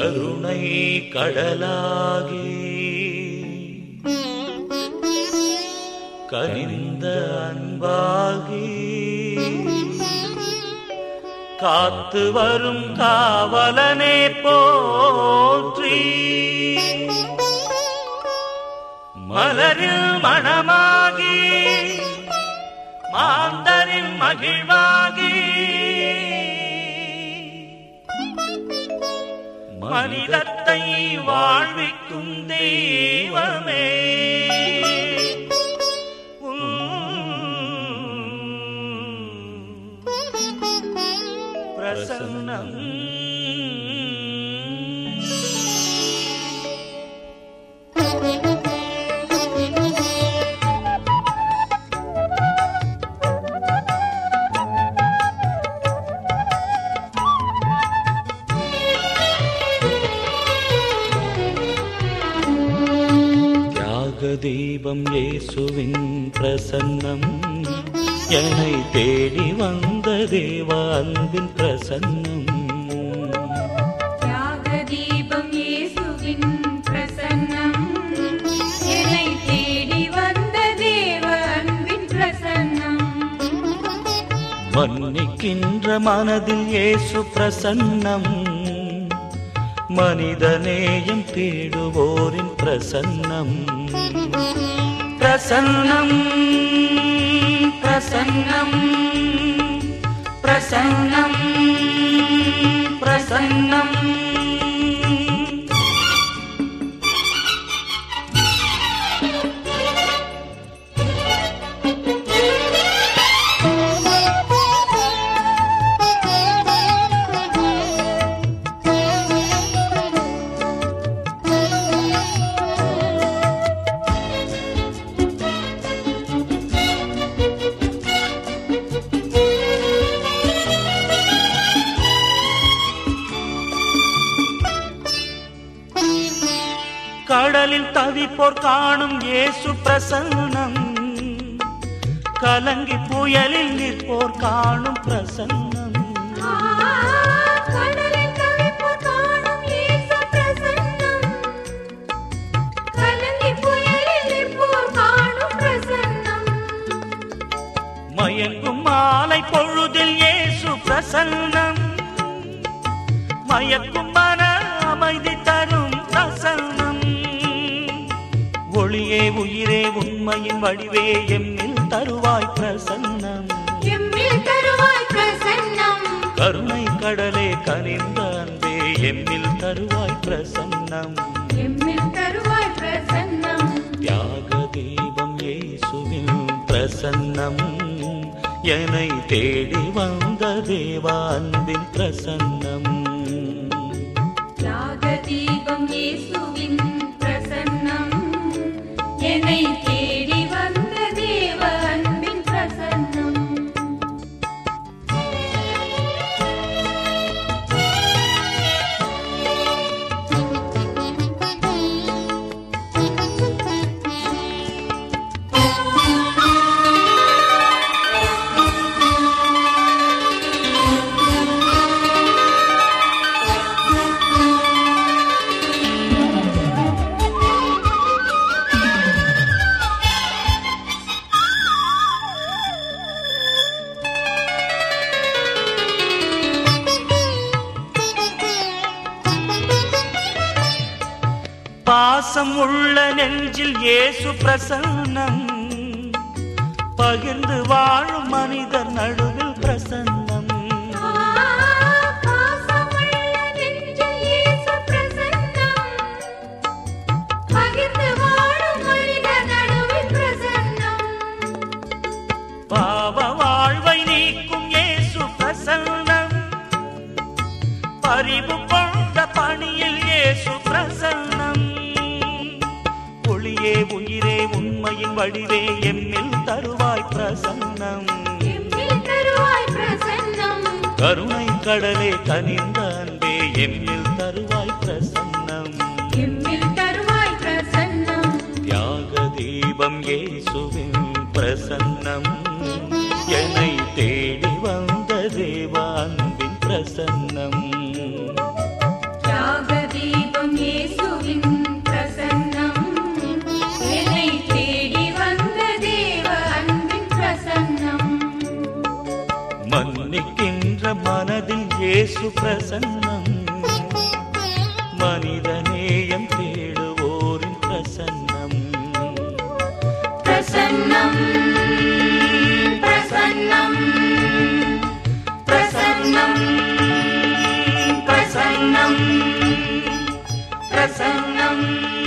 கருணை கடலாகி கனிந்த அன்பாகி காத்து வரும் காவலனே போற்றி மலரில் மணமாகி மாந்தரின் மகிழ்வா மனிதத்தை வாழ்விக்கும் தெய்வமே. பிரசன்னம் தியாக தீபம் இயேசுவின் பிரசன்னம். என்னை தேடி வந்த தேவ அன்பின் பிரசன்னம். தியாக தீபம் இயேசுவின் பிரசன்னம். என்னை தேடி வந்த தேவ அன்பின் பிரசன்னம். மன்னிக்கின்ற மனதில் இயேசு பிரசன்னம். மனிதநேயம் தேடுவோரின் பிரசன்னம். प्रसन्नम् प्रसन्नम्। கடலில் தவிப்போர் காணும் இயேசு பிரசன்னம் கலங்கி புயலில் நிற்போர் காணும் பிரசன்னம் ஆ, கடலில் தவிப்போர் காணும் இயேசு பிரசன்னம். கலங்கி புயலில் நிற்போர் காணும் பிரசன்னம். மயங்கும் மாலை பொழுதில் இயேசு பிரசன்னம் மயக்கும் மன அமைதி தரும் பிரசன்னம் ஒளியே உயிரே உண்மையின் வடிவே எம்மில் தருவாய் பிரசன்னம் எம்மில் தருவாய் பிரசன்னம். கருணை கடலே கனிந்த அன்பே எம்மில் தருவாய் பிரசன்னம் எம்மில் தருவாய் பிரசன்னம். தியாக தீபம் இயேசுவின் பிரசன்னம் என்னை தேடி வந்த தேவா அன்பின் பிரசன்னம் தியாக தீபம் இயேசுவின் பாசம் உள்ள நெஞ்சில் இயேசு பிரசன்னம். பகிர்ந்து வாழும் மனிதர் நடுவில் பிரசன்னம். பாவ வாழ்வை நீக்கும் இயேசு பிரசன்னம். பரிவு ஒளியே உயிரே உண்மையின் வடிவே எம்மில் தருவாய் பிரசன்னம். கருணை கடலே கனிந்த அன்பே எம்மில் தருவாய் பிரசன்னம் எம்மில் தருவாய் பிரசன்னம். தியாக தீபம் இயேசுவின் பிரசன்னம் மன்னிக்கின்ற மனதில் இயேசு பிரசன்னம். மனிதநேயம் தேடுவோரின் பிரசன்னம். பிரசன்னம் பிரசன்னம் பிரசன்னம் பிரசன்னம் பிரசன்னம்.